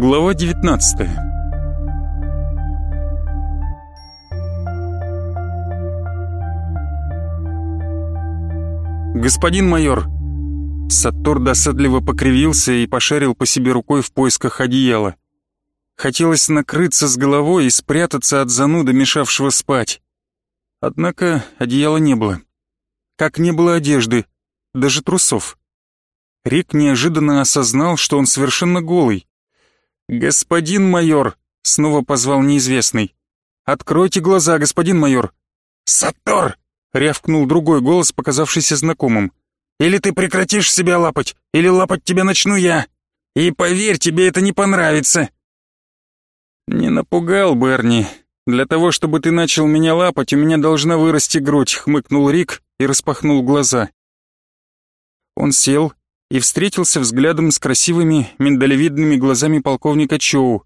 Глава 19 «Господин майор!» Саттор досадливо покривился и пошарил по себе рукой в поисках одеяла. Хотелось накрыться с головой и спрятаться от зануда, мешавшего спать. Однако одеяла не было. Как не было одежды, даже трусов. Рик неожиданно осознал, что он совершенно голый. «Господин майор!» — снова позвал неизвестный. «Откройте глаза, господин майор!» «Саттор!» — рявкнул другой голос, показавшийся знакомым. «Или ты прекратишь себя лапать, или лапать тебя начну я! И поверь, тебе это не понравится!» «Не напугал, Берни. Для того, чтобы ты начал меня лапать, у меня должна вырасти грудь», — хмыкнул Рик и распахнул глаза. Он сел и встретился взглядом с красивыми миндалевидными глазами полковника Чоу.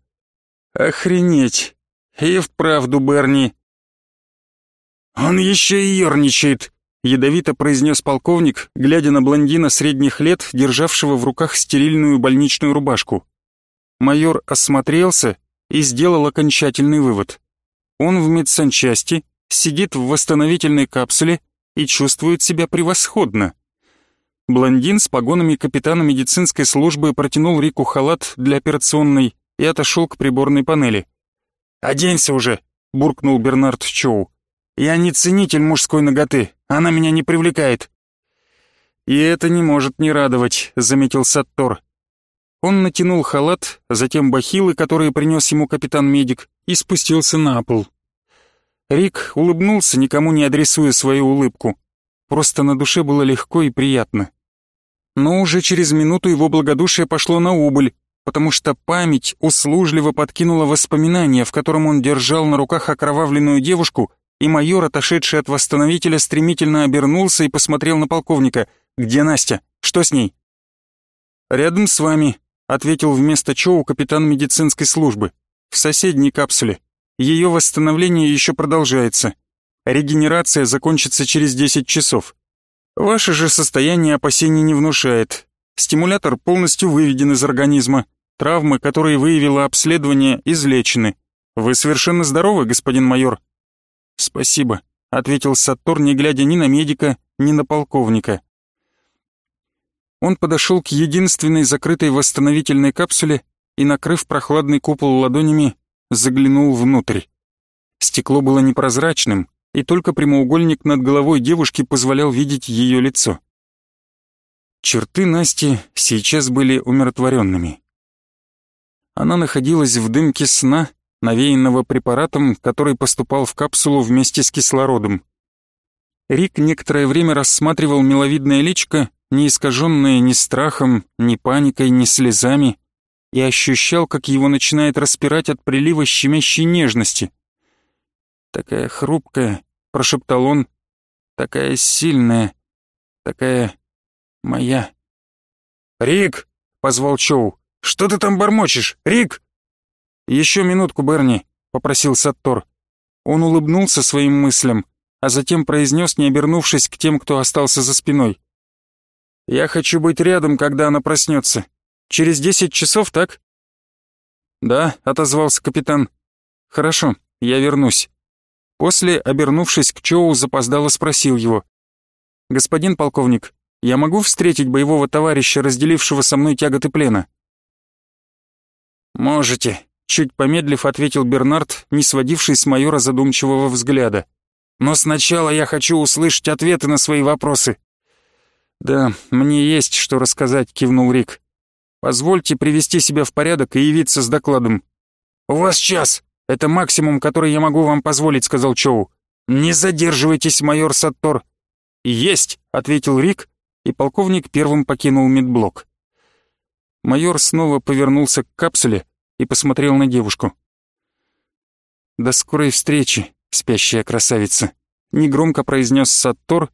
«Охренеть! И вправду, Берни!» «Он еще и ерничает», — ядовито произнес полковник, глядя на блондина средних лет, державшего в руках стерильную больничную рубашку. Майор осмотрелся и сделал окончательный вывод. Он в медсанчасти, сидит в восстановительной капсуле и чувствует себя превосходно. Блондин с погонами капитана медицинской службы протянул Рику халат для операционной и отошел к приборной панели. «Оденься уже!» — буркнул Бернард Чоу. «Я не ценитель мужской ноготы, она меня не привлекает». «И это не может не радовать», — заметил Саттор. Он натянул халат, затем бахилы, которые принес ему капитан-медик, и спустился на пол. Рик улыбнулся, никому не адресуя свою улыбку. Просто на душе было легко и приятно. Но уже через минуту его благодушие пошло на убыль, потому что память услужливо подкинула воспоминания, в котором он держал на руках окровавленную девушку, и майор, отошедший от восстановителя, стремительно обернулся и посмотрел на полковника. «Где Настя? Что с ней?» «Рядом с вами», ответил вместо Чоу капитан медицинской службы. В соседней капсуле. Ее восстановление еще продолжается. Регенерация закончится через 10 часов. Ваше же состояние опасений не внушает. Стимулятор полностью выведен из организма. Травмы, которые выявило обследование, излечены. Вы совершенно здоровы, господин майор? Спасибо, ответил Саттор, не глядя ни на медика, ни на полковника. Он подошел к единственной закрытой восстановительной капсуле и, накрыв прохладный купол ладонями, заглянул внутрь. Стекло было непрозрачным, и только прямоугольник над головой девушки позволял видеть ее лицо. Черты Насти сейчас были умиротворенными. Она находилась в дымке сна, навеянного препаратом, который поступал в капсулу вместе с кислородом. Рик некоторое время рассматривал миловидное личико, не искаженное ни страхом, ни паникой, ни слезами, и ощущал, как его начинает распирать от прилива щемящей нежности. «Такая хрупкая», — прошептал он, — «такая сильная, такая моя». «Рик!» — позвал Чоу. «Что ты там бормочешь? Рик!» «Еще минутку, Берни», — попросил Саттор. Он улыбнулся своим мыслям, а затем произнес, не обернувшись к тем, кто остался за спиной. Я хочу быть рядом, когда она проснется. Через десять часов, так?» «Да», — отозвался капитан. «Хорошо, я вернусь». После, обернувшись к Чоу, запоздало спросил его. «Господин полковник, я могу встретить боевого товарища, разделившего со мной тяготы плена?» «Можете», — чуть помедлив ответил Бернард, не сводивший с майора задумчивого взгляда. «Но сначала я хочу услышать ответы на свои вопросы». «Да, мне есть что рассказать», — кивнул Рик. «Позвольте привести себя в порядок и явиться с докладом». «У вас час. Это максимум, который я могу вам позволить», — сказал Чоу. «Не задерживайтесь, майор Саттор». «Есть», — ответил Рик, и полковник первым покинул медблок. Майор снова повернулся к капсуле и посмотрел на девушку. «До скорой встречи, спящая красавица», — негромко произнес Саттор,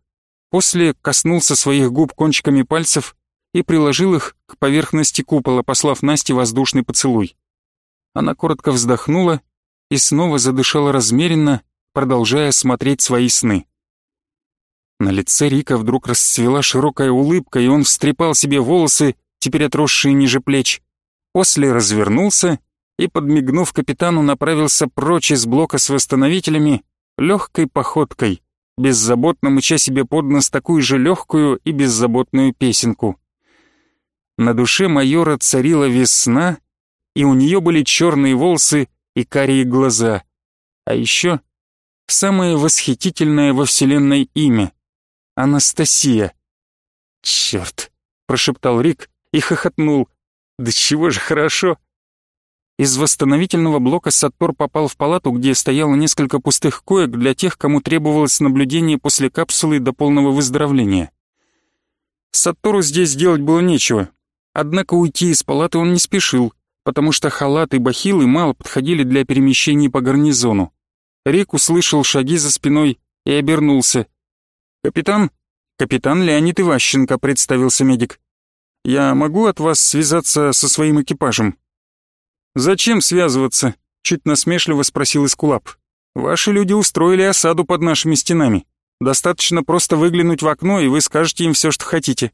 После коснулся своих губ кончиками пальцев и приложил их к поверхности купола, послав Насте воздушный поцелуй. Она коротко вздохнула и снова задышала размеренно, продолжая смотреть свои сны. На лице Рика вдруг расцвела широкая улыбка, и он встрепал себе волосы, теперь отросшие ниже плеч. После развернулся и, подмигнув капитану, направился прочь из блока с восстановителями легкой походкой, беззаботно мыча себе под нос такую же легкую и беззаботную песенку. На душе майора царила весна, и у нее были черные волосы и карие глаза. А еще самое восхитительное во вселенной имя — Анастасия. «Черт!» — прошептал Рик и хохотнул. «Да чего же хорошо!» Из восстановительного блока Саттор попал в палату, где стояло несколько пустых коек для тех, кому требовалось наблюдение после капсулы до полного выздоровления. Саттору здесь делать было нечего, однако уйти из палаты он не спешил, потому что халат и бахилы мало подходили для перемещений по гарнизону. Рик услышал шаги за спиной и обернулся. «Капитан?» «Капитан Леонид Иващенко», — представился медик. «Я могу от вас связаться со своим экипажем?» «Зачем связываться?» — чуть насмешливо спросил Искулап. «Ваши люди устроили осаду под нашими стенами. Достаточно просто выглянуть в окно, и вы скажете им все, что хотите.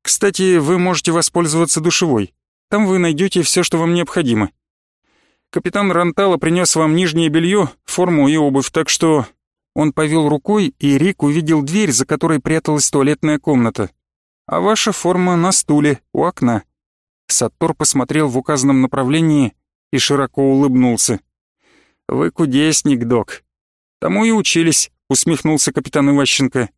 Кстати, вы можете воспользоваться душевой. Там вы найдете все, что вам необходимо. Капитан Рантала принес вам нижнее белье, форму и обувь, так что...» Он повел рукой, и Рик увидел дверь, за которой пряталась туалетная комната. «А ваша форма на стуле, у окна. Саттор посмотрел в указанном направлении и широко улыбнулся. «Вы кудесник, док». «Тому и учились», — усмехнулся капитан Иващенко.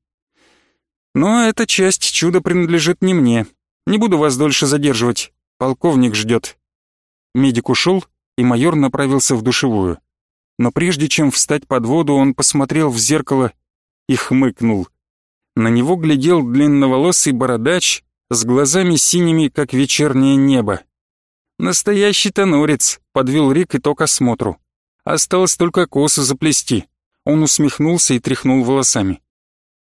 «Но эта часть чуда принадлежит не мне. Не буду вас дольше задерживать. Полковник ждет». Медик ушел, и майор направился в душевую. Но прежде чем встать под воду, он посмотрел в зеркало и хмыкнул. На него глядел длинноволосый бородач с глазами синими, как вечернее небо. «Настоящий тонорец», — подвел Рик итог осмотру. Осталось только косы заплести. Он усмехнулся и тряхнул волосами.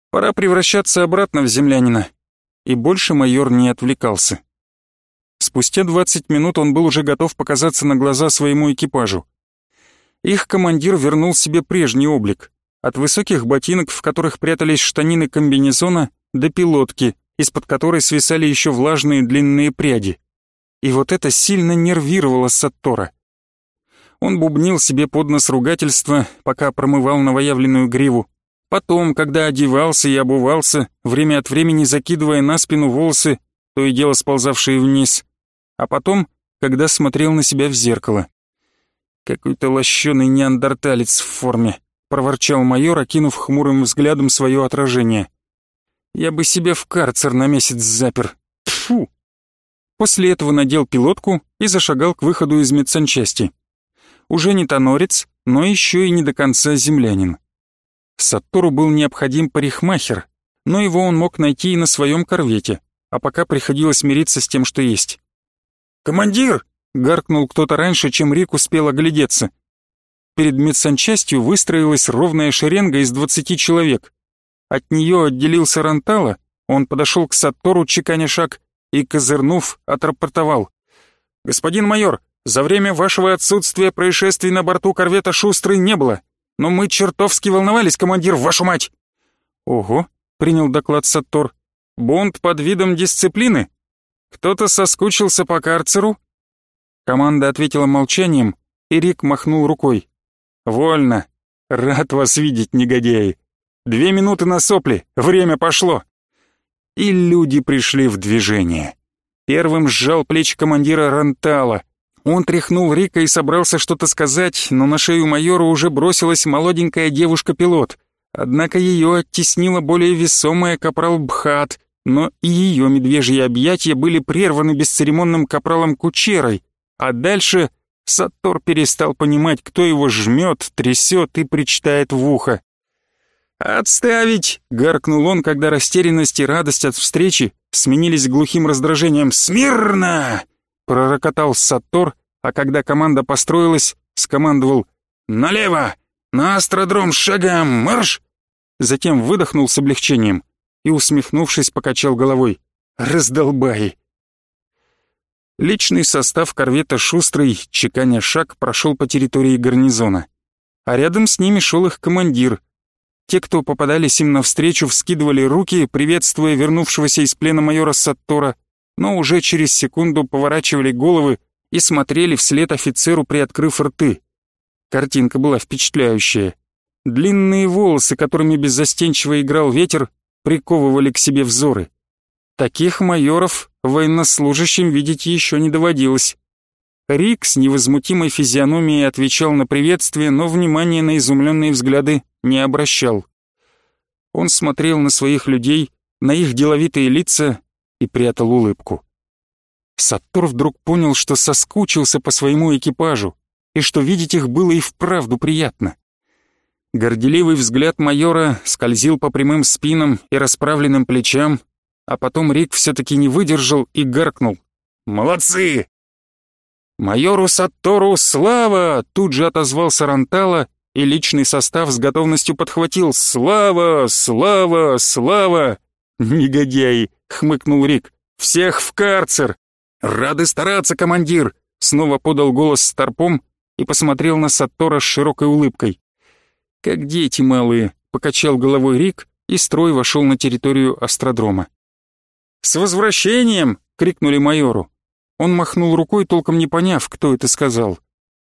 «Пора превращаться обратно в землянина». И больше майор не отвлекался. Спустя двадцать минут он был уже готов показаться на глаза своему экипажу. Их командир вернул себе прежний облик. От высоких ботинок, в которых прятались штанины комбинезона, до пилотки, из-под которой свисали еще влажные длинные пряди. И вот это сильно нервировало Саттора. Он бубнил себе под нос ругательства, пока промывал новоявленную гриву. Потом, когда одевался и обувался, время от времени закидывая на спину волосы, то и дело сползавшие вниз. А потом, когда смотрел на себя в зеркало. «Какой-то лощеный неандерталец в форме», — проворчал майор, окинув хмурым взглядом свое отражение. Я бы себя в карцер на месяц запер. Фу. После этого надел пилотку и зашагал к выходу из медсанчасти. Уже не тонорец, но еще и не до конца землянин. Саттору был необходим парикмахер, но его он мог найти и на своем корвете, а пока приходилось мириться с тем, что есть. «Командир!» — гаркнул кто-то раньше, чем Рик успел оглядеться. Перед медсанчастью выстроилась ровная шеренга из двадцати человек. От нее отделился Рантала, он подошел к Саттору, чеканя шаг, и, козырнув, отрапортовал. «Господин майор, за время вашего отсутствия происшествий на борту корвета «Шустрый» не было, но мы чертовски волновались, командир, вашу мать!» «Ого», — принял доклад Саттор, — «бунт под видом дисциплины? Кто-то соскучился по карцеру?» Команда ответила молчанием, и Рик махнул рукой. «Вольно. Рад вас видеть, негодяи. Две минуты на сопли, время пошло. И люди пришли в движение. Первым сжал плечи командира Рантала. Он тряхнул Рика и собрался что-то сказать, но на шею майора уже бросилась молоденькая девушка-пилот. Однако ее оттеснила более весомая капрал Бхат, но и ее медвежьи объятия были прерваны бесцеремонным капралом Кучерой, а дальше Саттор перестал понимать, кто его жмет, трясет и причитает в ухо. «Отставить!» — гаркнул он, когда растерянность и радость от встречи сменились глухим раздражением. «Смирно!» — пророкотал Саттор, а когда команда построилась, скомандовал «Налево! На астродром шагом! Марш!» Затем выдохнул с облегчением и, усмехнувшись, покачал головой. «Раздолбай!» Личный состав корвета «Шустрый», чеканя шаг, прошел по территории гарнизона. А рядом с ними шел их командир, те, кто попадались им навстречу, вскидывали руки, приветствуя вернувшегося из плена майора Саттора, но уже через секунду поворачивали головы и смотрели вслед офицеру, приоткрыв рты. Картинка была впечатляющая. Длинные волосы, которыми беззастенчиво играл ветер, приковывали к себе взоры. Таких майоров военнослужащим видеть еще не доводилось. Рик с невозмутимой физиономией отвечал на приветствие, но внимания на изумленные взгляды не обращал. Он смотрел на своих людей, на их деловитые лица и прятал улыбку. Саттор вдруг понял, что соскучился по своему экипажу и что видеть их было и вправду приятно. Горделивый взгляд майора скользил по прямым спинам и расправленным плечам, а потом Рик все-таки не выдержал и гаркнул. «Молодцы!» «Майору Саттору слава!» тут же отозвался Рантала, и личный состав с готовностью подхватил «Слава! Слава! Слава!» «Негодяи!» — хмыкнул Рик. «Всех в карцер!» «Рады стараться, командир!» — снова подал голос Старпом и посмотрел на Саттора с широкой улыбкой. «Как дети малые!» — покачал головой Рик, и строй вошел на территорию астродрома. «С возвращением!» — крикнули майору. Он махнул рукой, толком не поняв, кто это сказал.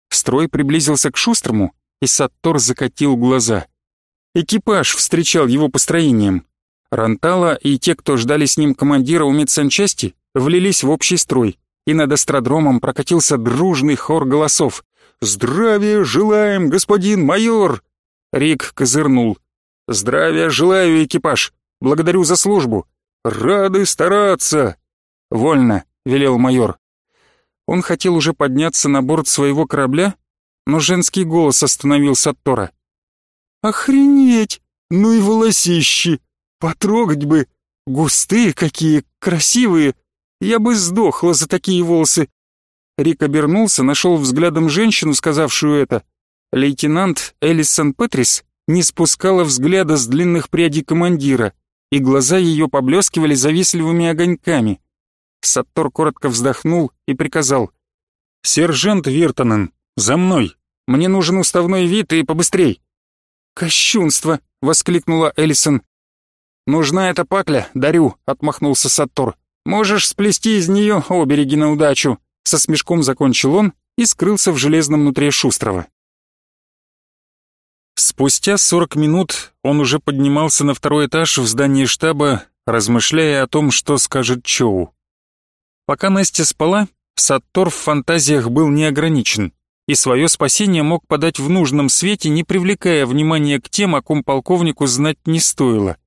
Строй приблизился к Шустрому, и Саттор закатил глаза. Экипаж встречал его построением. Рантала и те, кто ждали с ним командира у медсанчасти, влились в общий строй, и над астродромом прокатился дружный хор голосов. «Здравия желаем, господин майор!» Рик козырнул. «Здравия желаю, экипаж! Благодарю за службу! Рады стараться!» «Вольно!» — велел майор. Он хотел уже подняться на борт своего корабля, но женский голос остановил Саттора. «Охренеть! Ну и волосищи! Потрогать бы! Густые какие, красивые! Я бы сдохла за такие волосы!» Рик обернулся, нашел взглядом женщину, сказавшую это. Лейтенант Элисон Петрис не спускала взгляда с длинных прядей командира, и глаза ее поблескивали завистливыми огоньками. Саттор коротко вздохнул и приказал. «Сержант Виртонен, за мной! Мне нужен уставной вид и побыстрей!» «Кощунство!» — воскликнула Элисон. «Нужна эта пакля, дарю!» — отмахнулся Саттор. «Можешь сплести из нее обереги на удачу!» Со смешком закончил он и скрылся в железном нутре Шустрова. Спустя 40 минут он уже поднимался на второй этаж в здании штаба, размышляя о том, что скажет Чоу. Пока Настя спала, Саттор в фантазиях был неограничен и свое спасение мог подать в нужном свете, не привлекая внимания к тем, о ком полковнику знать не стоило.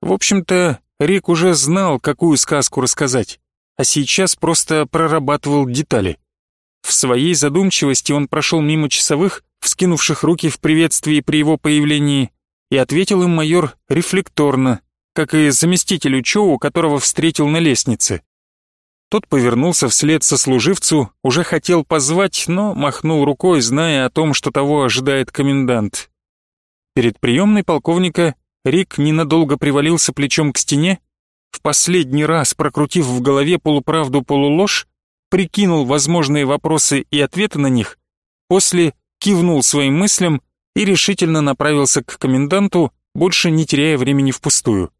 В общем-то, Рик уже знал, какую сказку рассказать, а сейчас просто прорабатывал детали. В своей задумчивости он прошел мимо часовых, вскинувших руки в приветствии при его появлении, и ответил им майор рефлекторно, как и заместителю Чоу, которого встретил на лестнице. Тот повернулся вслед сослуживцу, уже хотел позвать, но махнул рукой, зная о том, что того ожидает комендант. Перед приемной полковника Рик ненадолго привалился плечом к стене, в последний раз прокрутив в голове полуправду-полуложь, прикинул возможные вопросы и ответы на них, после кивнул своим мыслям и решительно направился к коменданту, больше не теряя времени впустую.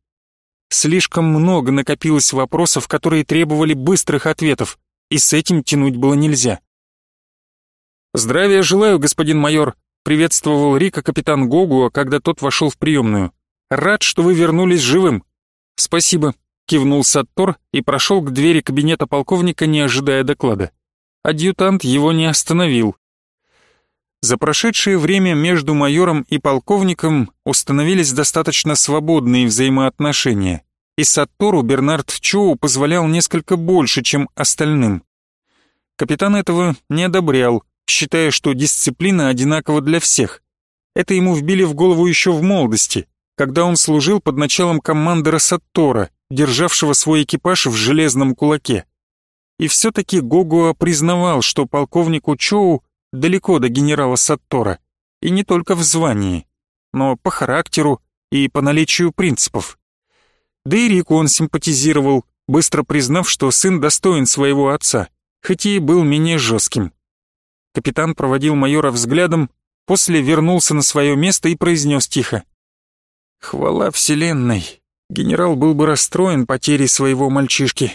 Слишком много накопилось вопросов, которые требовали быстрых ответов, и с этим тянуть было нельзя. «Здравия желаю, господин майор», — приветствовал Рика капитан Гогуа, когда тот вошел в приемную. «Рад, что вы вернулись живым». «Спасибо», — кивнул Саттор и прошел к двери кабинета полковника, не ожидая доклада. Адъютант его не остановил. За прошедшее время между майором и полковником установились достаточно свободные взаимоотношения, и Саттору Бернард Чоу позволял несколько больше, чем остальным. Капитан этого не одобрял, считая, что дисциплина одинакова для всех. Это ему вбили в голову еще в молодости, когда он служил под началом командира Саттора, державшего свой экипаж в железном кулаке. И все-таки Гогуа признавал, что полковнику Чоу далеко до генерала Саттора, и не только в звании, но по характеру и по наличию принципов. Да и Рику он симпатизировал, быстро признав, что сын достоин своего отца, хоть и был менее жестким. Капитан проводил майора взглядом, после вернулся на свое место и произнес тихо. «Хвала вселенной, генерал был бы расстроен потерей своего мальчишки.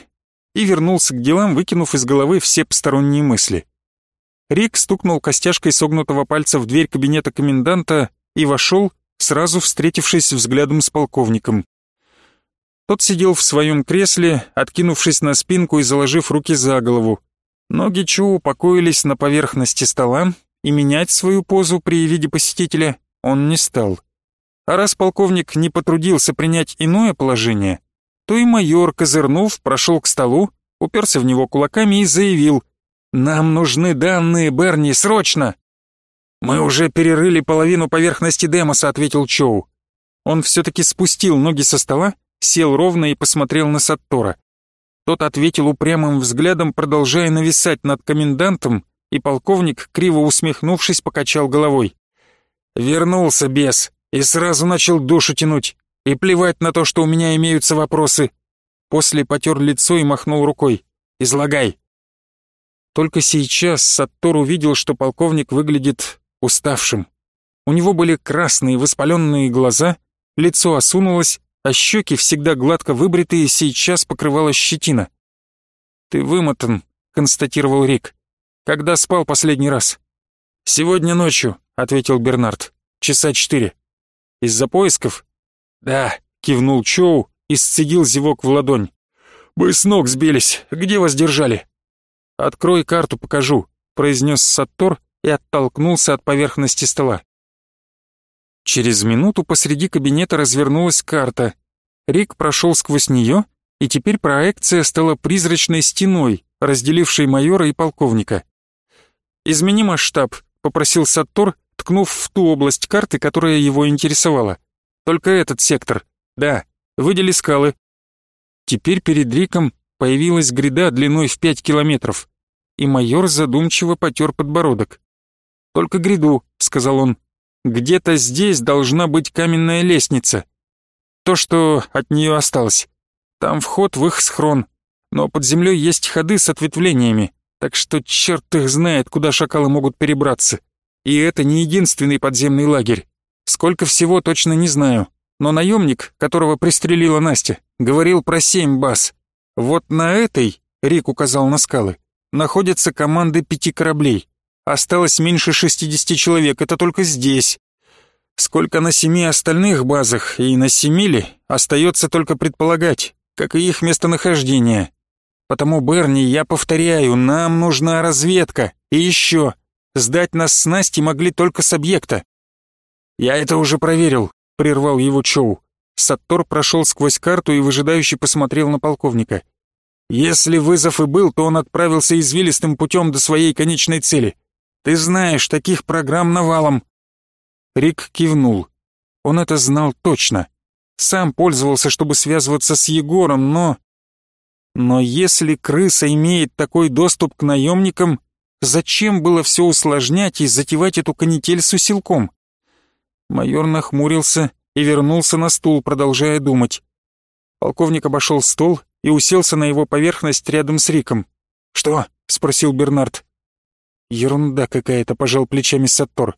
и вернулся к делам, выкинув из головы все посторонние мысли. Рик стукнул костяшкой согнутого пальца в дверь кабинета коменданта и вошел, сразу встретившись взглядом с полковником. Тот сидел в своем кресле, откинувшись на спинку и заложив руки за голову. Ноги Чу упокоились на поверхности стола, и менять свою позу при виде посетителя он не стал. А раз полковник не потрудился принять иное положение, то и майор, козырнув, прошел к столу, уперся в него кулаками и заявил «Нам нужны данные, Берни, срочно!» «Мы уже перерыли половину поверхности Демоса», — ответил Чоу. Он все-таки спустил ноги со стола, сел ровно и посмотрел на Саттора. Тот ответил упрямым взглядом, продолжая нависать над комендантом, и полковник, криво усмехнувшись, покачал головой. «Вернулся бес и сразу начал душу тянуть. И плевать на то, что у меня имеются вопросы». После потер лицо и махнул рукой. «Излагай». Только сейчас Саттор увидел, что полковник выглядит уставшим. У него были красные воспаленные глаза, лицо осунулось, а щеки, всегда гладко выбритые, сейчас покрывала щетина. «Ты вымотан», — констатировал Рик. «Когда спал последний раз?» «Сегодня ночью», — ответил Бернард. «Часа четыре». «Из-за поисков?» «Да», — кивнул Чоу и сцедил зевок в ладонь. «Вы с ног сбились. Где вас держали?» «Открой карту, покажу», — произнес Саттор и оттолкнулся от поверхности стола. Через минуту посреди кабинета развернулась карта. Рик прошел сквозь нее, и теперь проекция стала призрачной стеной, разделившей майора и полковника. «Измени масштаб», — попросил Саттор, ткнув в ту область карты, которая его интересовала. «Только этот сектор. Да, выдели скалы». Теперь перед Риком появилась гряда длиной в пять километров, и майор задумчиво потер подбородок. «Только гряду», — сказал он, где-то здесь должна быть каменная лестница. То, что от нее осталось. Там вход в их схрон, но под землей есть ходы с ответвлениями, так что черт их знает, куда шакалы могут перебраться. И это не единственный подземный лагерь. Сколько всего точно не знаю, но наемник, которого пристрелила Настя, говорил про семь баз. Вот на этой, Рик указал на скалы, находятся команды пяти кораблей. Осталось меньше 60 человек, это только здесь. Сколько на семи остальных базах и на Семиле, остается только предполагать, как и их местонахождение. Потому, Берни, я повторяю, нам нужна разведка. И еще, сдать нас с Настей могли только с объекта. Я это уже проверил, прервал его Чоу. Саттор прошел сквозь карту и выжидающе посмотрел на полковника. Если вызов и был, то он отправился извилистым путем до своей конечной цели — ты знаешь, таких программ навалом». Рик кивнул. Он это знал точно. Сам пользовался, чтобы связываться с Егором, но... Но если крыса имеет такой доступ к наемникам, зачем было все усложнять и затевать эту канитель с усилком? Майор нахмурился и вернулся на стул, продолжая думать. Полковник обошел стол и уселся на его поверхность рядом с Риком. «Что?» — спросил Бернард. Ерунда какая-то, пожал плечами Саттор.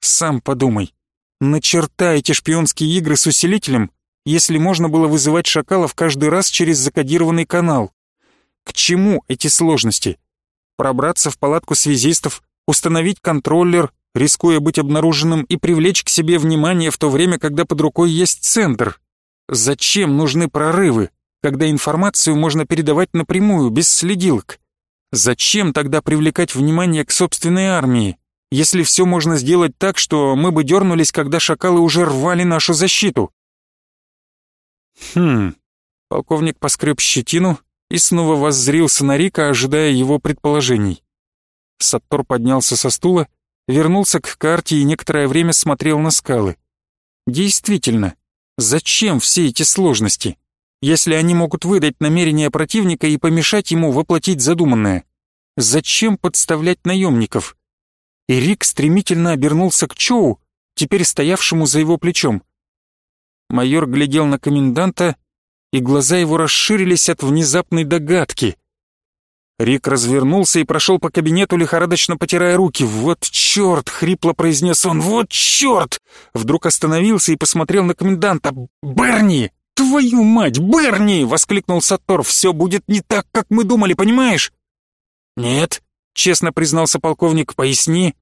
Сам подумай. На черта эти шпионские игры с усилителем, если можно было вызывать шакалов каждый раз через закодированный канал. К чему эти сложности? Пробраться в палатку связистов, установить контроллер, рискуя быть обнаруженным и привлечь к себе внимание в то время, когда под рукой есть центр. Зачем нужны прорывы, когда информацию можно передавать напрямую, без следилок? Зачем тогда привлекать внимание к собственной армии, если все можно сделать так, что мы бы дернулись, когда шакалы уже рвали нашу защиту? Хм. Полковник поскреб щетину и снова воззрился на Рика, ожидая его предположений. Саттор поднялся со стула, вернулся к карте и некоторое время смотрел на скалы. Действительно, зачем все эти сложности? если они могут выдать намерения противника и помешать ему воплотить задуманное? Зачем подставлять наемников? И Рик стремительно обернулся к Чоу, теперь стоявшему за его плечом. Майор глядел на коменданта, и глаза его расширились от внезапной догадки. Рик развернулся и прошел по кабинету, лихорадочно потирая руки. «Вот черт!» — хрипло произнес он. «Вот черт!» Вдруг остановился и посмотрел на коменданта. «Берни! «Твою мать, Берни!» — воскликнул Саттор. «Все будет не так, как мы думали, понимаешь?» «Нет», — честно признался полковник, — «поясни».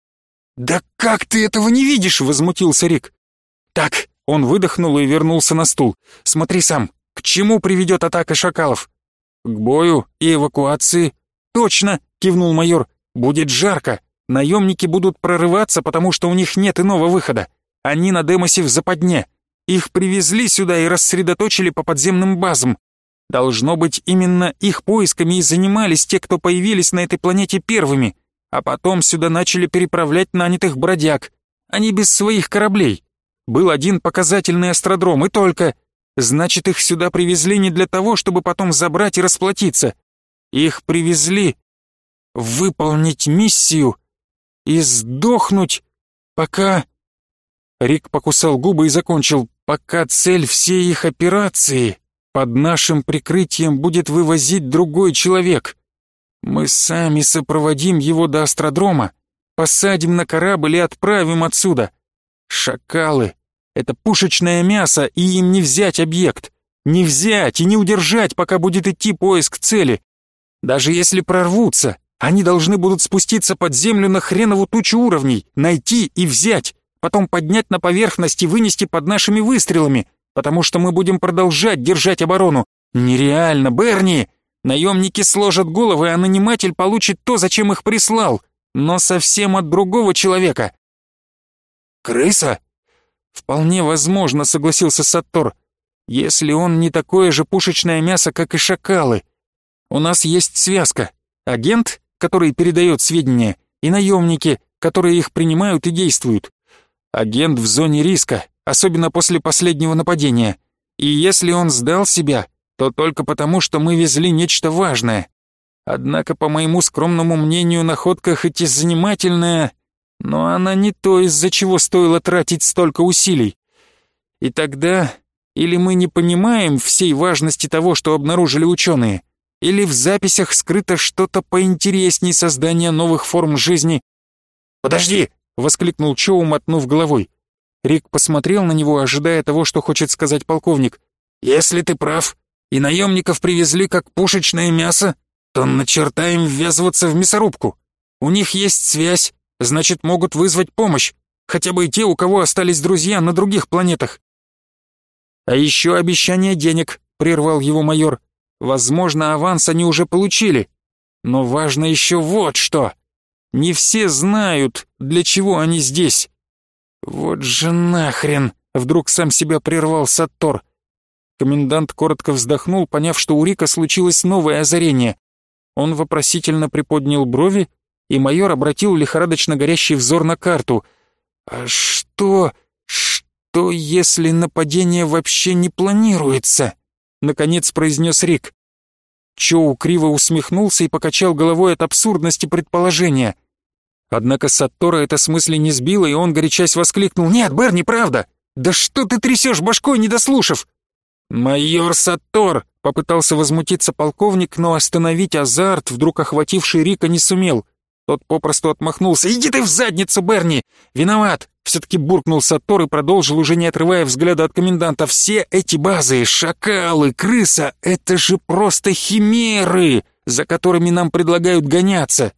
«Да как ты этого не видишь?» — возмутился Рик. «Так», — он выдохнул и вернулся на стул. «Смотри сам, к чему приведет атака шакалов?» «К бою и эвакуации». «Точно!» — кивнул майор. «Будет жарко. Наемники будут прорываться, потому что у них нет иного выхода. Они на Демосе в западне. Их привезли сюда и рассредоточили по подземным базам. Должно быть, именно их поисками и занимались те, кто появились на этой планете первыми, а потом сюда начали переправлять нанятых бродяг. Они без своих кораблей. Был один показательный астродром, и только. Значит, их сюда привезли не для того, чтобы потом забрать и расплатиться. Их привезли выполнить миссию и сдохнуть, пока... Рик покусал губы и закончил, пока цель всей их операции под нашим прикрытием будет вывозить другой человек. Мы сами сопроводим его до астродрома, посадим на корабль и отправим отсюда. Шакалы — это пушечное мясо, и им не взять объект. Не взять и не удержать, пока будет идти поиск цели. Даже если прорвутся, они должны будут спуститься под землю на хренову тучу уровней, найти и взять потом поднять на поверхность и вынести под нашими выстрелами, потому что мы будем продолжать держать оборону. Нереально, Берни! Наемники сложат головы, а наниматель получит то, зачем их прислал, но совсем от другого человека. Крыса? Вполне возможно, согласился Саттор, если он не такое же пушечное мясо, как и шакалы. У нас есть связка. Агент, который передает сведения, и наемники, которые их принимают и действуют. Агент в зоне риска, особенно после последнего нападения. И если он сдал себя, то только потому, что мы везли нечто важное. Однако, по моему скромному мнению, находка хоть и занимательная, но она не то, из-за чего стоило тратить столько усилий. И тогда или мы не понимаем всей важности того, что обнаружили ученые, или в записях скрыто что-то поинтересней создания новых форм жизни. «Подожди!» воскликнул Чоу, мотнув головой. Рик посмотрел на него, ожидая того, что хочет сказать полковник. «Если ты прав, и наемников привезли как пушечное мясо, то на черта им ввязываться в мясорубку. У них есть связь, значит, могут вызвать помощь, хотя бы и те, у кого остались друзья на других планетах». «А еще обещание денег», — прервал его майор. «Возможно, аванс они уже получили. Но важно еще вот что. Не все знают, для чего они здесь. Вот же нахрен, вдруг сам себя прервал Саттор. Комендант коротко вздохнул, поняв, что у Рика случилось новое озарение. Он вопросительно приподнял брови, и майор обратил лихорадочно горящий взор на карту. «А что... что, если нападение вообще не планируется?» Наконец произнес Рик. Чоу криво усмехнулся и покачал головой от абсурдности предположения. Однако Саттора это с не сбило, и он, горячась, воскликнул «Нет, Берни, правда! Да что ты трясешь башкой, не дослушав?» «Майор Саттор!» — попытался возмутиться полковник, но остановить азарт, вдруг охвативший Рика, не сумел. Тот попросту отмахнулся «Иди ты в задницу, Берни! Виноват! Все-таки буркнул Сатор и продолжил, уже не отрывая взгляда от коменданта. «Все эти базы, шакалы, крыса — это же просто химеры, за которыми нам предлагают гоняться!»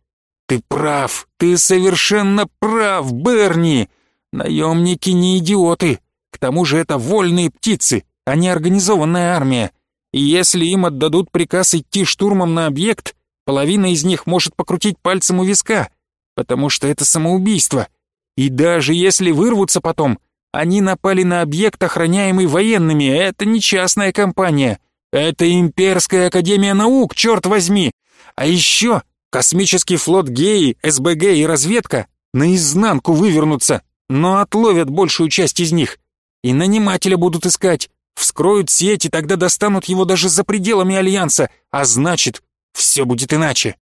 «Ты прав, ты совершенно прав, Берни! Наемники не идиоты, к тому же это вольные птицы, а не организованная армия. И если им отдадут приказ идти штурмом на объект, половина из них может покрутить пальцем у виска, потому что это самоубийство». И даже если вырвутся потом, они напали на объект, охраняемый военными, это не частная компания. Это Имперская Академия Наук, черт возьми! А еще космический флот Геи, СБГ и разведка наизнанку вывернутся, но отловят большую часть из них. И нанимателя будут искать, вскроют сеть и тогда достанут его даже за пределами Альянса, а значит, все будет иначе.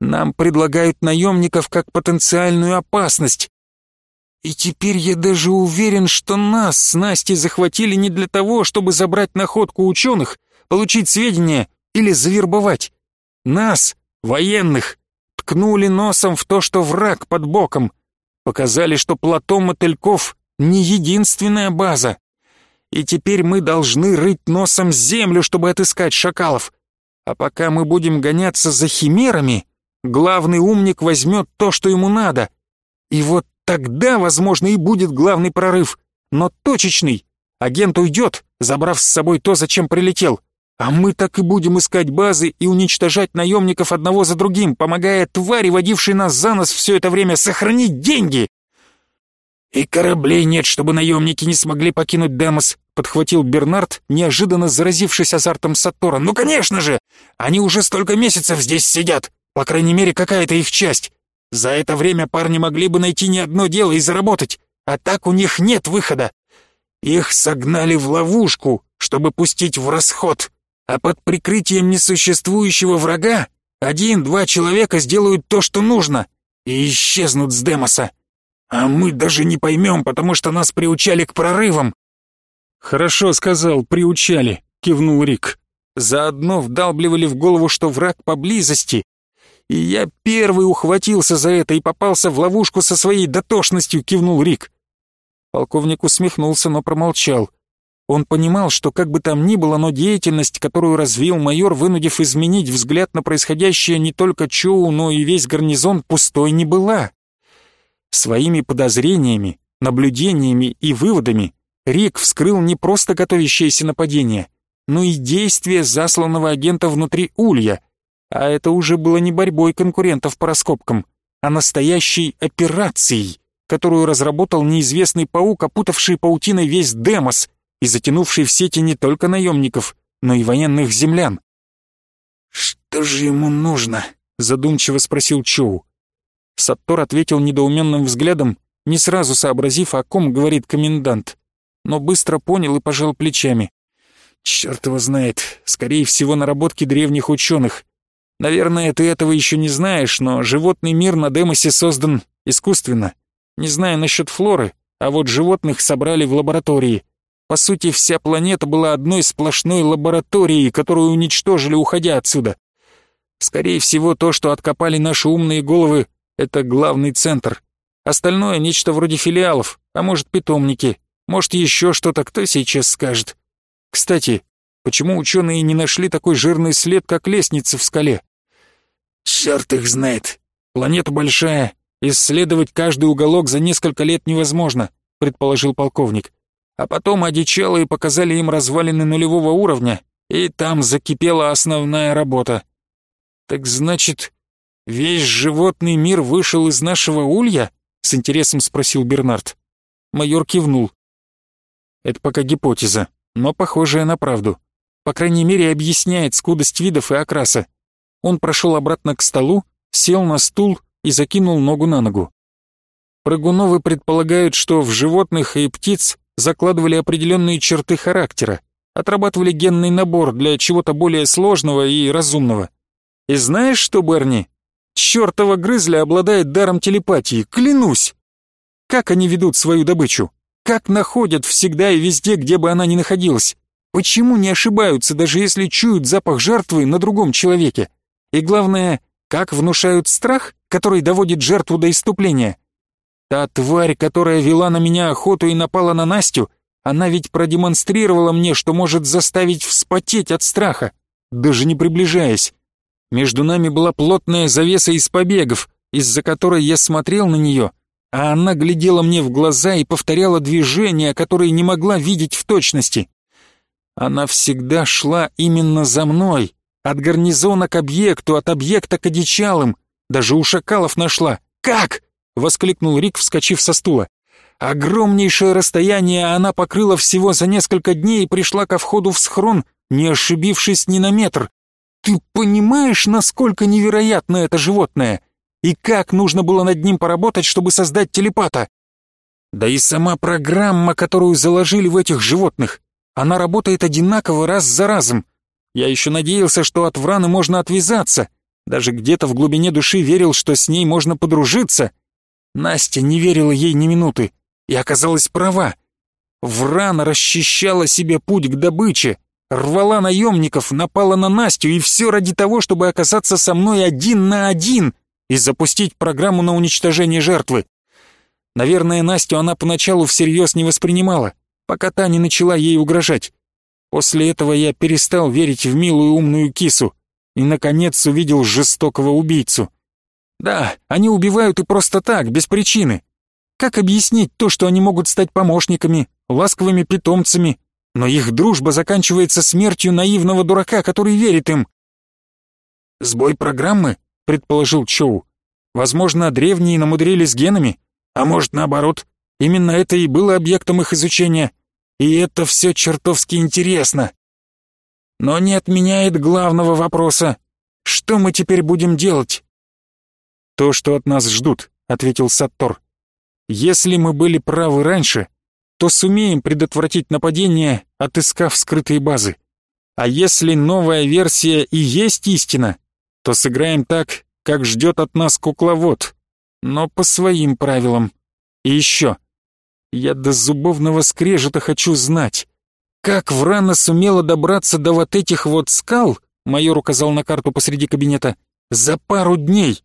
Нам предлагают наемников как потенциальную опасность, и теперь я даже уверен, что нас с Настей захватили не для того, чтобы забрать находку ученых, получить сведения или завербовать. Нас, военных, ткнули носом в то, что враг под боком. Показали, что плато мотыльков не единственная база. и теперь мы должны рыть носом землю, чтобы отыскать шакалов. А пока мы будем гоняться за химерами, главный умник возьмет то, что ему надо. И вот тогда, возможно, и будет главный прорыв, но точечный. Агент уйдет, забрав с собой то, зачем прилетел. А мы так и будем искать базы и уничтожать наемников одного за другим, помогая твари, водившей нас за нос все это время, сохранить деньги. «И кораблей нет, чтобы наемники не смогли покинуть Демос», — подхватил Бернард, неожиданно заразившись азартом Сатора. «Ну, конечно же! Они уже столько месяцев здесь сидят, по крайней мере, какая-то их часть. За это время парни могли бы найти не одно дело и заработать, а так у них нет выхода. Их согнали в ловушку, чтобы пустить в расход, а под прикрытием несуществующего врага один-два человека сделают то, что нужно, и исчезнут с Демоса. А мы даже не поймем, потому что нас приучали к прорывам. Хорошо сказал, приучали, кивнул Рик. Заодно вдалбливали в голову, что враг поблизости. И я первый ухватился за это и попался в ловушку со своей дотошностью, кивнул Рик. Полковник усмехнулся, но промолчал. Он понимал, что как бы там ни было, но деятельность, которую развил майор, вынудив изменить взгляд на происходящее не только Чоу, но и весь гарнизон, пустой не была. Своими подозрениями, наблюдениями и выводами Рик вскрыл не просто готовящееся нападение, но и действия засланного агента внутри Улья, а это уже было не борьбой конкурентов по раскопкам, а настоящей операцией, которую разработал неизвестный паук, опутавший паутиной весь Демос и затянувший в сети не только наемников, но и военных землян. «Что же ему нужно?» — задумчиво спросил Чоу. Саттор ответил недоуменным взглядом, не сразу сообразив, о ком говорит комендант, но быстро понял и пожал плечами. «Черт его знает, скорее всего, наработки древних ученых. Наверное, ты этого еще не знаешь, но животный мир на Демосе создан искусственно. Не знаю насчет флоры, а вот животных собрали в лаборатории. По сути, вся планета была одной сплошной лабораторией, которую уничтожили, уходя отсюда. Скорее всего, то, что откопали наши умные головы, это главный центр. Остальное нечто вроде филиалов, а может питомники, может еще что-то, кто сейчас скажет. Кстати, почему ученые не нашли такой жирный след, как лестница в скале? Черт их знает. Планета большая, исследовать каждый уголок за несколько лет невозможно, предположил полковник. А потом одичалые показали им развалины нулевого уровня, и там закипела основная работа. Так значит, «Весь животный мир вышел из нашего улья?» — с интересом спросил Бернард. Майор кивнул. «Это пока гипотеза, но похожая на правду. По крайней мере, объясняет скудость видов и окраса. Он прошел обратно к столу, сел на стул и закинул ногу на ногу. Прыгуновы предполагают, что в животных и птиц закладывали определенные черты характера, отрабатывали генный набор для чего-то более сложного и разумного. И знаешь что, Берни, Чёртова грызля обладает даром телепатии, клянусь! Как они ведут свою добычу? Как находят всегда и везде, где бы она ни находилась? Почему не ошибаются, даже если чуют запах жертвы на другом человеке? И главное, как внушают страх, который доводит жертву до иступления? Та тварь, которая вела на меня охоту и напала на Настю, она ведь продемонстрировала мне, что может заставить вспотеть от страха, даже не приближаясь. Между нами была плотная завеса из побегов, из-за которой я смотрел на нее, а она глядела мне в глаза и повторяла движения, которые не могла видеть в точности. Она всегда шла именно за мной, от гарнизона к объекту, от объекта к одичалым, даже у шакалов нашла. «Как?» — воскликнул Рик, вскочив со стула. Огромнейшее расстояние она покрыла всего за несколько дней и пришла ко входу в схрон, не ошибившись ни на метр. Ты понимаешь, насколько невероятно это животное? И как нужно было над ним поработать, чтобы создать телепата? Да и сама программа, которую заложили в этих животных, она работает одинаково раз за разом. Я еще надеялся, что от Враны можно отвязаться. Даже где-то в глубине души верил, что с ней можно подружиться. Настя не верила ей ни минуты и оказалась права. Врана расчищала себе путь к добыче, рвала наемников, напала на Настю, и все ради того, чтобы оказаться со мной один на один и запустить программу на уничтожение жертвы. Наверное, Настю она поначалу всерьез не воспринимала, пока та не начала ей угрожать. После этого я перестал верить в милую умную кису и, наконец, увидел жестокого убийцу. Да, они убивают и просто так, без причины. Как объяснить то, что они могут стать помощниками, ласковыми питомцами, но их дружба заканчивается смертью наивного дурака, который верит им? «Сбой программы?» — предположил Чоу. «Возможно, древние намудрили с генами, а может, наоборот, именно это и было объектом их изучения. И это все чертовски интересно. Но не отменяет главного вопроса. Что мы теперь будем делать?» «То, что от нас ждут», — ответил Саттор. «Если мы были правы раньше, то сумеем предотвратить нападение, отыскав скрытые базы. А если новая версия и есть истина, то сыграем так, как ждет от нас кукловод, но по своим правилам. И еще, я до зубовного скрежета хочу знать, как Врана сумела добраться до вот этих вот скал, майор указал на карту посреди кабинета, за пару дней.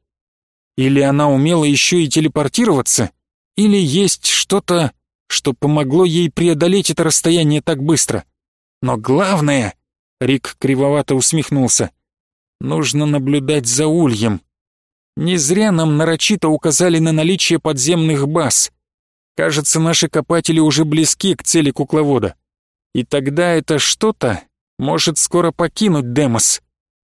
Или она умела еще и телепортироваться, или есть что-то, что помогло ей преодолеть это расстояние так быстро. Но главное, Рик кривовато усмехнулся, нужно наблюдать за ульем. Не зря нам нарочито указали на наличие подземных баз. Кажется, наши копатели уже близки к цели кукловода. И тогда это что-то может скоро покинуть Демос.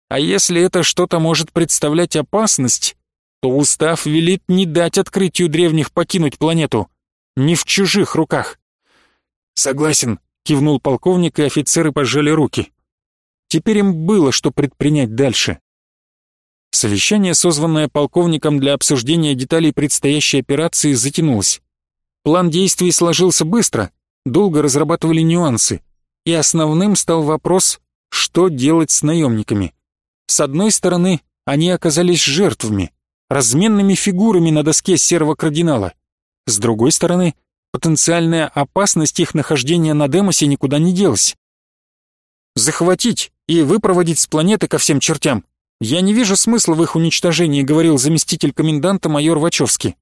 А если это что-то может представлять опасность, то устав велит не дать открытию древних покинуть планету. Не в чужих руках. Согласен, кивнул полковник, и офицеры пожали руки. Теперь им было что предпринять дальше. Совещание, созванное полковником для обсуждения деталей предстоящей операции, затянулось. План действий сложился быстро, долго разрабатывали нюансы, и основным стал вопрос, что делать с наемниками. С одной стороны, они оказались жертвами, разменными фигурами на доске серого кардинала. С другой стороны, потенциальная опасность их нахождения на Демосе никуда не делась. «Захватить и выпроводить с планеты ко всем чертям. Я не вижу смысла в их уничтожении», — говорил заместитель коменданта майор Вачовский.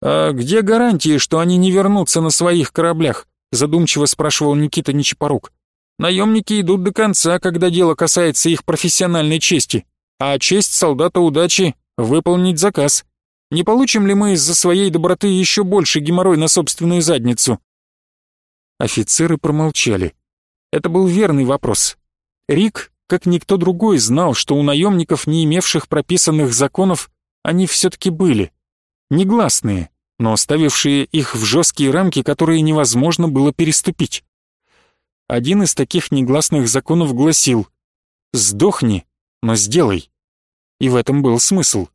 «А где гарантии, что они не вернутся на своих кораблях?» — задумчиво спрашивал Никита Нечипорук. «Наемники идут до конца, когда дело касается их профессиональной чести, а честь солдата удачи выполнить заказ. Не получим ли мы из-за своей доброты еще больше геморрой на собственную задницу?» Офицеры промолчали. Это был верный вопрос. Рик, как никто другой, знал, что у наемников, не имевших прописанных законов, они все-таки были. Негласные, но оставившие их в жесткие рамки, которые невозможно было переступить. Один из таких негласных законов гласил «Сдохни, но сделай». И в этом был смысл.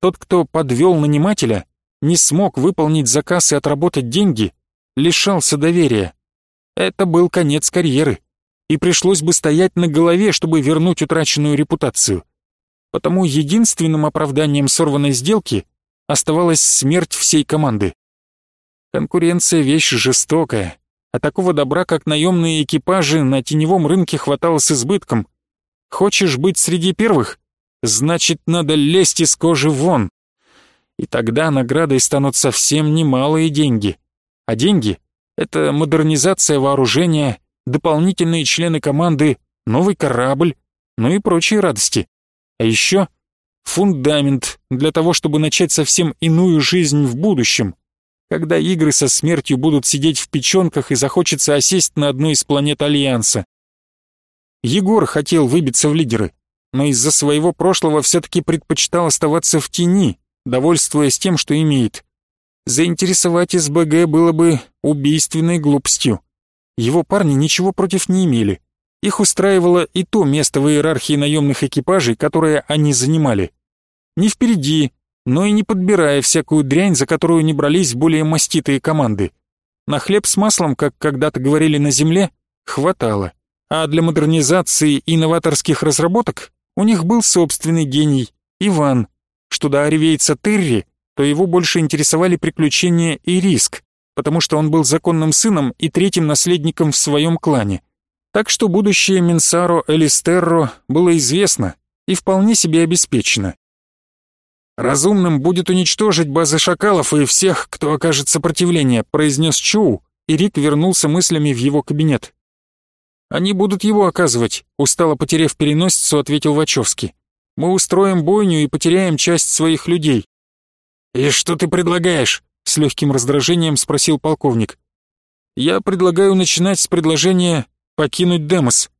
Тот, кто подвел нанимателя, не смог выполнить заказ и отработать деньги, лишался доверия. Это был конец карьеры, и пришлось бы стоять на голове, чтобы вернуть утраченную репутацию. Потому единственным оправданием сорванной сделки оставалась смерть всей команды. Конкуренция — вещь жестокая, а такого добра, как наемные экипажи, на теневом рынке хватало с избытком. Хочешь быть среди первых? значит, надо лезть из кожи вон. И тогда наградой станут совсем немалые деньги. А деньги — это модернизация вооружения, дополнительные члены команды, новый корабль, ну и прочие радости. А еще фундамент для того, чтобы начать совсем иную жизнь в будущем, когда игры со смертью будут сидеть в печенках и захочется осесть на одной из планет Альянса. Егор хотел выбиться в лидеры, но из-за своего прошлого все-таки предпочитал оставаться в тени, довольствуясь тем, что имеет. Заинтересовать СБГ было бы убийственной глупостью. Его парни ничего против не имели. Их устраивало и то место в иерархии наемных экипажей, которое они занимали. Не впереди, но и не подбирая всякую дрянь, за которую не брались более маститые команды. На хлеб с маслом, как когда-то говорили на земле, хватало. А для модернизации и новаторских разработок у них был собственный гений, Иван. Что до оревейца Терри, то его больше интересовали приключения и риск, потому что он был законным сыном и третьим наследником в своем клане. Так что будущее Минсаро Элистерро было известно и вполне себе обеспечено. «Разумным будет уничтожить базы шакалов и всех, кто окажет сопротивление», произнес Чоу, и Рик вернулся мыслями в его кабинет. «Они будут его оказывать», — устало потеряв переносицу, ответил Вачовский. «Мы устроим бойню и потеряем часть своих людей». «И что ты предлагаешь?» — с легким раздражением спросил полковник. «Я предлагаю начинать с предложения покинуть Демос».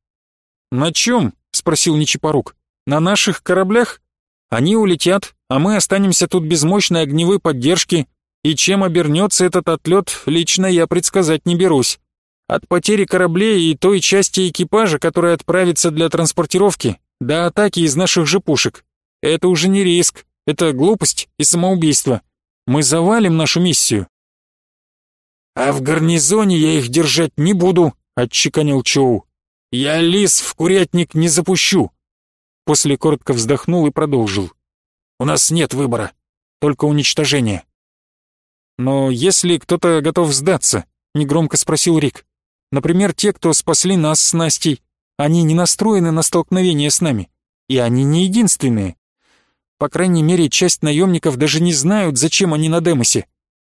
«На чем?» — спросил Нечипорук. «На наших кораблях? Они улетят, а мы останемся тут без мощной огневой поддержки, и чем обернется этот отлет, лично я предсказать не берусь. От потери кораблей и той части экипажа, которая отправится для транспортировки, до атаки из наших же пушек. Это уже не риск, это глупость и самоубийство. Мы завалим нашу миссию. «А в гарнизоне я их держать не буду», — отчеканил Чоу. «Я лис в курятник не запущу». После коротко вздохнул и продолжил. «У нас нет выбора, только уничтожение». «Но если кто-то готов сдаться», — негромко спросил Рик. «Например, те, кто спасли нас с Настей, они не настроены на столкновение с нами, и они не единственные. По крайней мере, часть наемников даже не знают, зачем они на Демосе.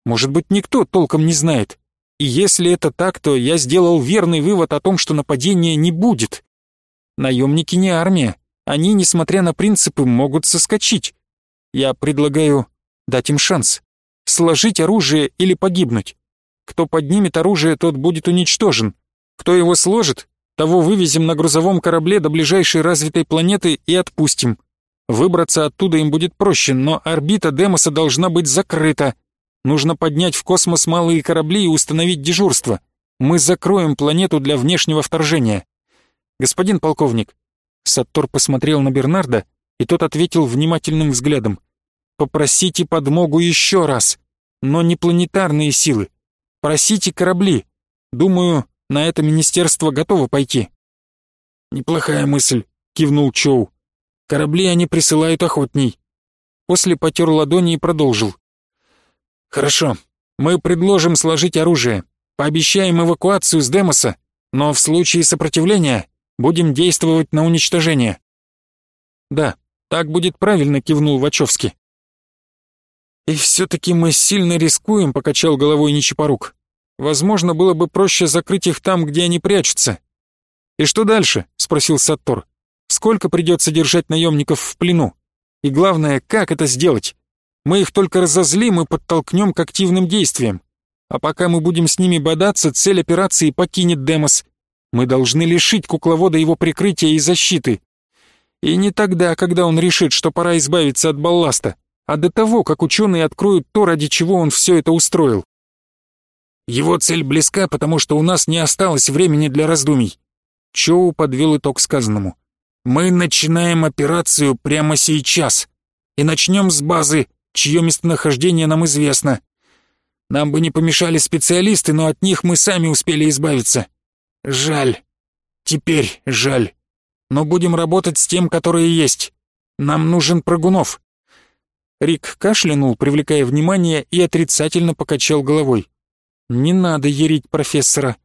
Может быть, никто толком не знает. И если это так, то я сделал верный вывод о том, что нападения не будет. Наемники не армия. Они, несмотря на принципы, могут соскочить. Я предлагаю дать им шанс. Сложить оружие или погибнуть. Кто поднимет оружие, тот будет уничтожен. Кто его сложит, того вывезем на грузовом корабле до ближайшей развитой планеты и отпустим. Выбраться оттуда им будет проще, но орбита Демоса должна быть закрыта. Нужно поднять в космос малые корабли и установить дежурство. Мы закроем планету для внешнего вторжения. Господин полковник. Саттор посмотрел на Бернарда, и тот ответил внимательным взглядом. Попросите подмогу еще раз, но не планетарные силы. Просите корабли. Думаю, на это министерство готово пойти. Неплохая мысль, кивнул Чоу. Корабли они присылают охотней. После потер ладони и продолжил. Хорошо, мы предложим сложить оружие, пообещаем эвакуацию с Демоса, но в случае сопротивления будем действовать на уничтожение. Да, так будет правильно, кивнул Вачовский. И все-таки мы сильно рискуем, покачал головой Нечипорук. Возможно, было бы проще закрыть их там, где они прячутся. И что дальше? спросил Саттор. Сколько придется держать наемников в плену? И главное, как это сделать? Мы их только разозлим и подтолкнем к активным действиям. А пока мы будем с ними бодаться, цель операции покинет Демос. Мы должны лишить кукловода его прикрытия и защиты. И не тогда, когда он решит, что пора избавиться от балласта, а до того, как ученые откроют то, ради чего он все это устроил. Его цель близка, потому что у нас не осталось времени для раздумий. Чоу подвел итог сказанному. Мы начинаем операцию прямо сейчас. И начнем с базы, чье местонахождение нам известно. Нам бы не помешали специалисты, но от них мы сами успели избавиться. Жаль. Теперь жаль. Но будем работать с тем, которые есть. Нам нужен Прыгунов. Рик кашлянул, привлекая внимание, и отрицательно покачал головой. «Не надо ерить профессора.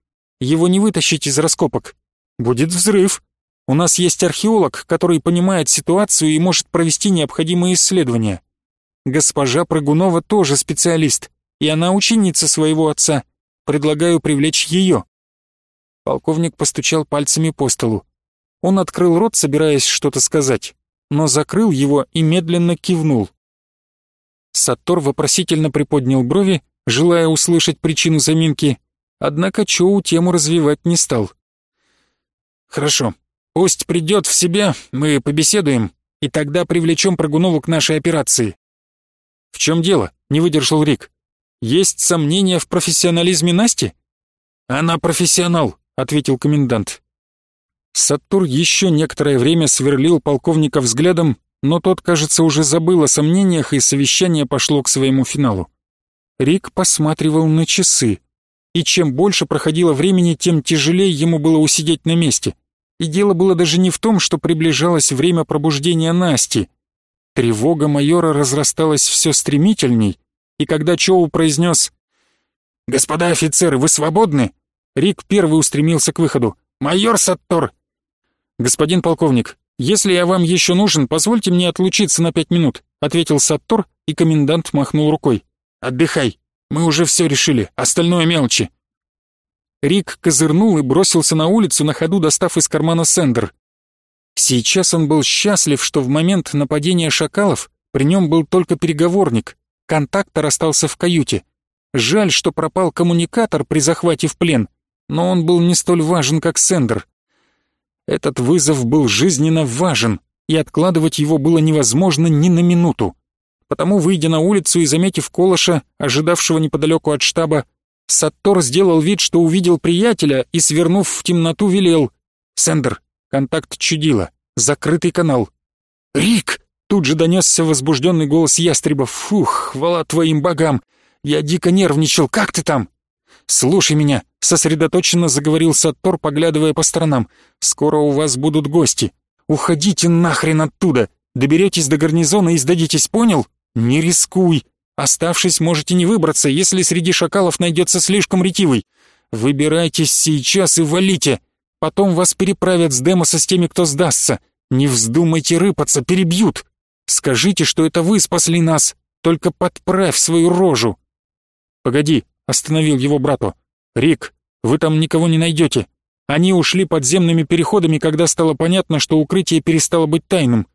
Его не вытащить из раскопок. Будет взрыв. У нас есть археолог, который понимает ситуацию и может провести необходимые исследования. Госпожа Прыгунова тоже специалист, и она ученица своего отца. Предлагаю привлечь ее». Полковник постучал пальцами по столу. Он открыл рот, собираясь что-то сказать, но закрыл его и медленно кивнул. Саттор вопросительно приподнял брови, желая услышать причину заминки, однако Чоу тему развивать не стал. «Хорошо, Пусть придет в себя, мы побеседуем, и тогда привлечем Прыгунову к нашей операции». «В чем дело?» — не выдержал Рик. «Есть сомнения в профессионализме Насти?» «Она профессионал», — ответил комендант. Саттур еще некоторое время сверлил полковника взглядом, но тот, кажется, уже забыл о сомнениях, и совещание пошло к своему финалу. Рик посматривал на часы, и чем больше проходило времени, тем тяжелее ему было усидеть на месте. И дело было даже не в том, что приближалось время пробуждения Насти. Тревога майора разрасталась все стремительней, и когда Чоу произнес «Господа офицеры, вы свободны?» Рик первый устремился к выходу. «Майор Саттор!» «Господин полковник, если я вам еще нужен, позвольте мне отлучиться на пять минут», ответил Саттор, и комендант махнул рукой. «Отдыхай, мы уже все решили, остальное мелочи». Рик козырнул и бросился на улицу, на ходу достав из кармана сендер. Сейчас он был счастлив, что в момент нападения шакалов при нем был только переговорник, контактор остался в каюте. Жаль, что пропал коммуникатор при захвате в плен, но он был не столь важен, как сендер. Этот вызов был жизненно важен, и откладывать его было невозможно ни на минуту. Потому, выйдя на улицу и заметив Колоша, ожидавшего неподалеку от штаба, Саттор сделал вид, что увидел приятеля и, свернув в темноту, велел. «Сендер, контакт чудило. Закрытый канал». «Рик!» — тут же донесся возбужденный голос ястреба. «Фух, хвала твоим богам! Я дико нервничал. Как ты там?» «Слушай меня», — сосредоточенно заговорил Саттор, поглядывая по сторонам. «Скоро у вас будут гости. Уходите нахрен оттуда. Доберетесь до гарнизона и сдадитесь, понял? Не рискуй. Оставшись, можете не выбраться, если среди шакалов найдется слишком ретивый. Выбирайтесь сейчас и валите. Потом вас переправят с Демоса с теми, кто сдастся. Не вздумайте рыпаться, перебьют. Скажите, что это вы спасли нас. Только подправь свою рожу. Погоди, остановил его брату. Рик, вы там никого не найдете. Они ушли подземными переходами, когда стало понятно, что укрытие перестало быть тайным.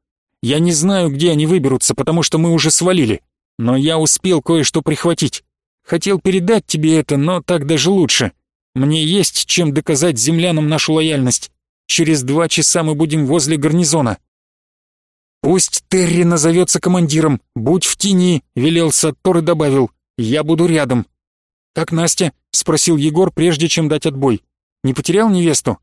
Я не знаю, где они выберутся, потому что мы уже свалили. Но я успел кое-что прихватить. Хотел передать тебе это, но так даже лучше. Мне есть чем доказать землянам нашу лояльность. Через два часа мы будем возле гарнизона». «Пусть Терри назовется командиром, будь в тени», — велел Саттор и добавил. «Я буду рядом». «Как Настя?» — спросил Егор, прежде чем дать отбой. «Не потерял невесту?»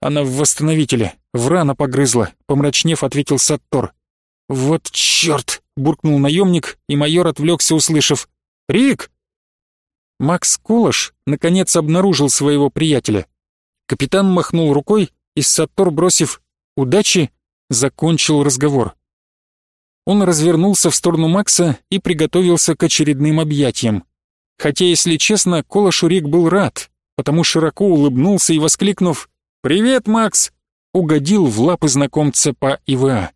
«Она в восстановителе. Врана погрызла», — помрачнев, ответил Саттор. «Вот черт!» — буркнул наемник, и майор отвлекся, услышав. «Рик!» Макс Кулаш наконец обнаружил своего приятеля. Капитан махнул рукой, и Саттор, бросив «удачи», закончил разговор. Он развернулся в сторону Макса и приготовился к очередным объятиям. Хотя, если честно, Колошу Рик был рад, потому широко улыбнулся и, воскликнув «Привет, Макс!», угодил в лапы знакомца по ИВА.